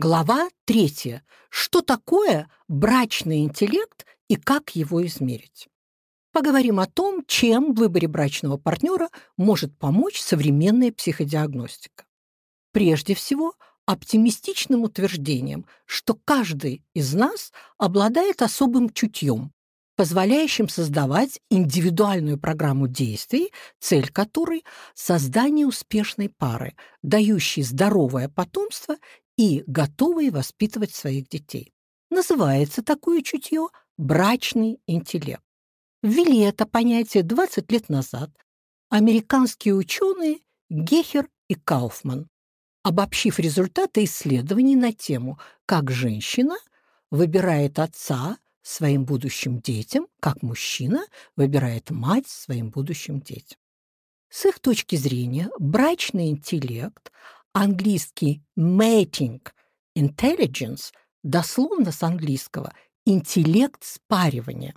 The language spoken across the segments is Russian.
Глава третья. Что такое брачный интеллект и как его измерить? Поговорим о том, чем в выборе брачного партнера может помочь современная психодиагностика. Прежде всего, оптимистичным утверждением, что каждый из нас обладает особым чутьем, позволяющим создавать индивидуальную программу действий, цель которой – создание успешной пары, дающей здоровое потомство и готовой воспитывать своих детей. Называется такое чутье брачный интеллект. Ввели это понятие 20 лет назад американские ученые Гехер и Кауфман, обобщив результаты исследований на тему, как женщина выбирает отца своим будущим детям, как мужчина выбирает мать своим будущим детям. С их точки зрения, брачный интеллект, английский mating intelligence, дословно с английского интеллект спаривания,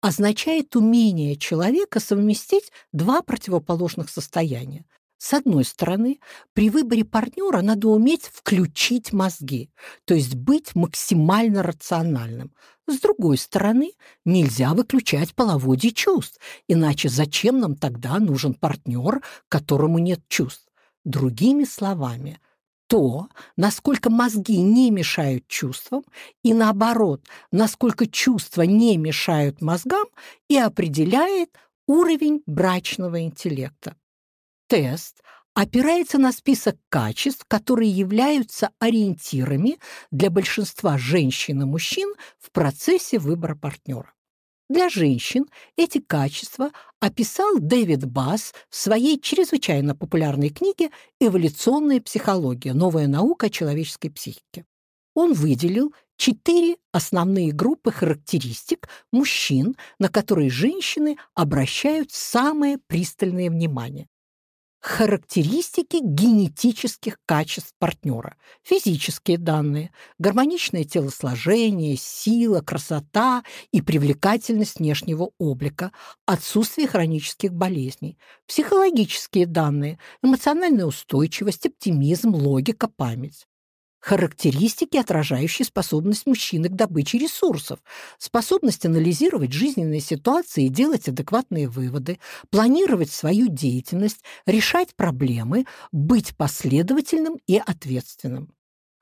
означает умение человека совместить два противоположных состояния. С одной стороны, при выборе партнера надо уметь включить мозги, то есть быть максимально рациональным. С другой стороны, нельзя выключать половодье чувств, иначе зачем нам тогда нужен партнер, которому нет чувств? Другими словами, то, насколько мозги не мешают чувствам, и наоборот, насколько чувства не мешают мозгам, и определяет уровень брачного интеллекта. Тест опирается на список качеств, которые являются ориентирами для большинства женщин и мужчин в процессе выбора партнера. Для женщин эти качества описал Дэвид Басс в своей чрезвычайно популярной книге «Эволюционная психология. Новая наука о человеческой психике». Он выделил четыре основные группы характеристик мужчин, на которые женщины обращают самое пристальное внимание характеристики генетических качеств партнера, физические данные, гармоничное телосложение, сила, красота и привлекательность внешнего облика, отсутствие хронических болезней, психологические данные, эмоциональная устойчивость, оптимизм, логика, память. Характеристики, отражающие способность мужчины к добыче ресурсов, способность анализировать жизненные ситуации и делать адекватные выводы, планировать свою деятельность, решать проблемы, быть последовательным и ответственным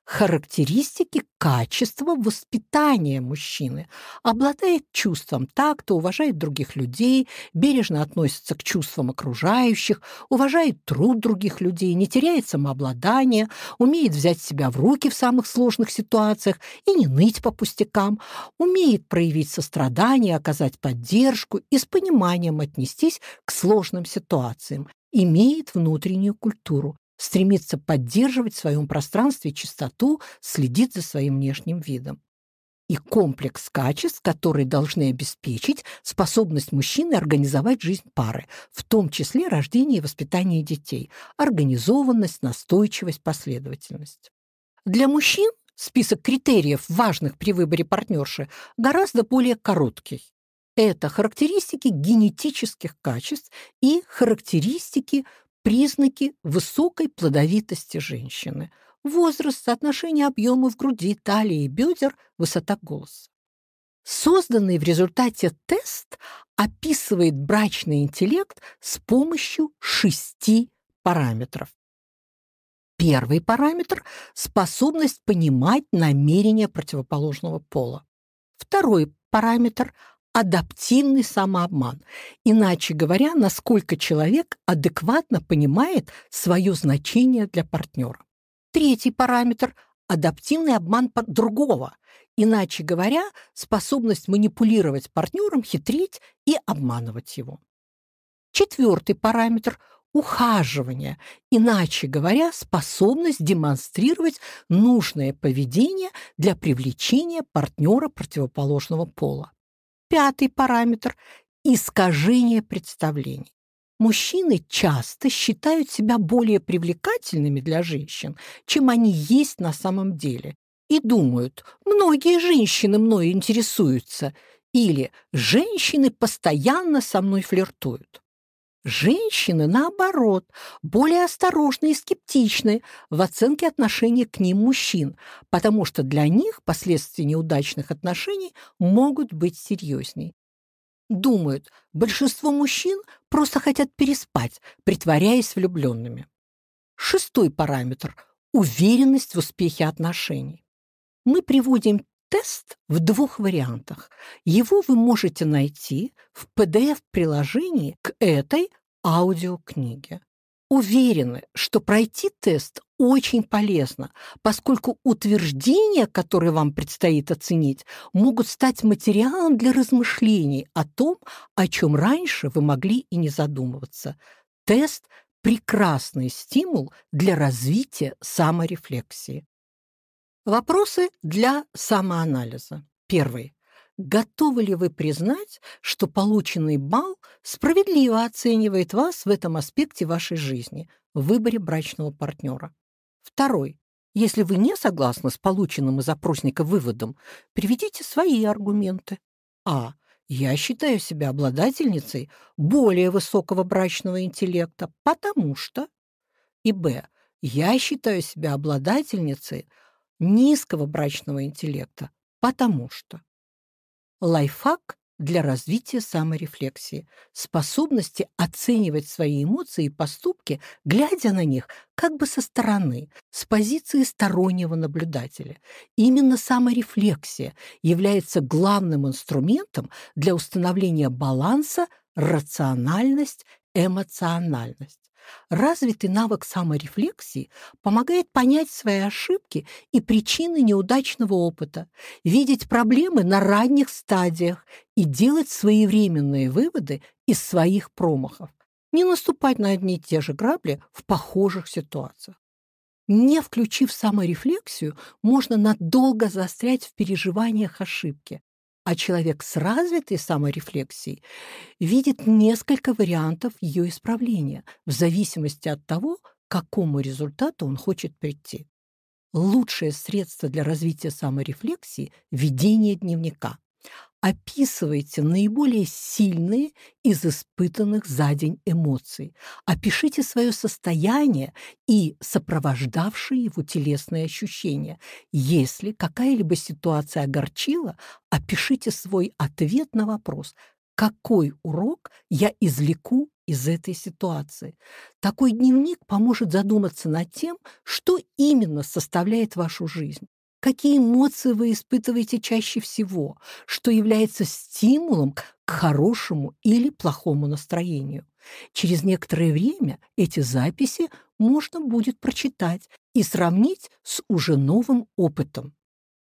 характеристики качества воспитания мужчины. Обладает чувством такта, уважает других людей, бережно относится к чувствам окружающих, уважает труд других людей, не теряет самообладание, умеет взять себя в руки в самых сложных ситуациях и не ныть по пустякам, умеет проявить сострадание, оказать поддержку и с пониманием отнестись к сложным ситуациям, имеет внутреннюю культуру, стремится поддерживать в своем пространстве чистоту, следит за своим внешним видом. И комплекс качеств, которые должны обеспечить способность мужчины организовать жизнь пары, в том числе рождение и воспитание детей, организованность, настойчивость, последовательность. Для мужчин список критериев, важных при выборе партнерши, гораздо более короткий. Это характеристики генетических качеств и характеристики признаки высокой плодовитости женщины. Возраст, соотношение объемов груди, талии и бедер, высота голоса. Созданный в результате тест описывает брачный интеллект с помощью шести параметров. Первый параметр – способность понимать намерения противоположного пола. Второй параметр адаптивный самообман. Иначе говоря, насколько человек адекватно понимает свое значение для партнера. Третий параметр – адаптивный обман другого. Иначе говоря, способность манипулировать партнером, хитрить и обманывать его. Четвертый параметр – ухаживание, иначе говоря, способность демонстрировать нужное поведение для привлечения партнера противоположного пола. Пятый параметр – искажение представлений. Мужчины часто считают себя более привлекательными для женщин, чем они есть на самом деле, и думают, многие женщины мной интересуются, или женщины постоянно со мной флиртуют. Женщины, наоборот, более осторожны и скептичны в оценке отношения к ним мужчин, потому что для них последствия неудачных отношений могут быть серьезней. Думают, большинство мужчин просто хотят переспать, притворяясь влюбленными. Шестой параметр – уверенность в успехе отношений. Мы приводим тест в двух вариантах. Его вы можете найти в PDF-приложении к этой аудиокниге. Уверены, что пройти тест очень полезно, поскольку утверждения, которые вам предстоит оценить, могут стать материалом для размышлений о том, о чем раньше вы могли и не задумываться. Тест – прекрасный стимул для развития саморефлексии. Вопросы для самоанализа. Первый. Готовы ли вы признать, что полученный балл справедливо оценивает вас в этом аспекте вашей жизни, в выборе брачного партнера? Второй. Если вы не согласны с полученным из опросника выводом, приведите свои аргументы. А. Я считаю себя обладательницей более высокого брачного интеллекта, потому что... И Б. Я считаю себя обладательницей низкого брачного интеллекта, потому что лайфхак для развития саморефлексии, способности оценивать свои эмоции и поступки, глядя на них как бы со стороны, с позиции стороннего наблюдателя. именно саморефлексия является главным инструментом для установления баланса рациональность, эмоциональность. Развитый навык саморефлексии помогает понять свои ошибки и причины неудачного опыта, видеть проблемы на ранних стадиях и делать своевременные выводы из своих промахов, не наступать на одни и те же грабли в похожих ситуациях. Не включив саморефлексию, можно надолго застрять в переживаниях ошибки, а человек с развитой саморефлексией видит несколько вариантов ее исправления в зависимости от того, к какому результату он хочет прийти. Лучшее средство для развития саморефлексии – ведение дневника. Описывайте наиболее сильные из испытанных за день эмоций. Опишите свое состояние и сопровождавшие его телесные ощущения. Если какая-либо ситуация огорчила, опишите свой ответ на вопрос «Какой урок я извлеку из этой ситуации. Такой дневник поможет задуматься над тем, что именно составляет вашу жизнь. Какие эмоции вы испытываете чаще всего, что является стимулом к хорошему или плохому настроению? Через некоторое время эти записи можно будет прочитать и сравнить с уже новым опытом.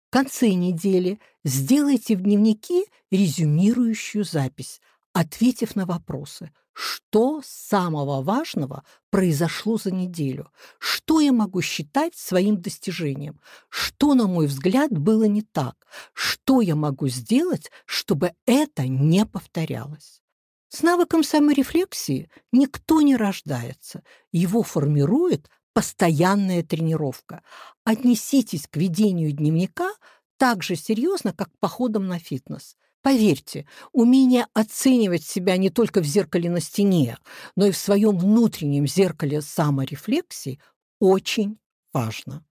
В конце недели сделайте в дневнике резюмирующую запись, ответив на вопросы – что самого важного произошло за неделю? Что я могу считать своим достижением? Что, на мой взгляд, было не так? Что я могу сделать, чтобы это не повторялось? С навыком саморефлексии никто не рождается. Его формирует постоянная тренировка. Отнеситесь к ведению дневника так же серьезно, как к походам на фитнес. Поверьте, умение оценивать себя не только в зеркале на стене, но и в своем внутреннем зеркале саморефлексии очень важно.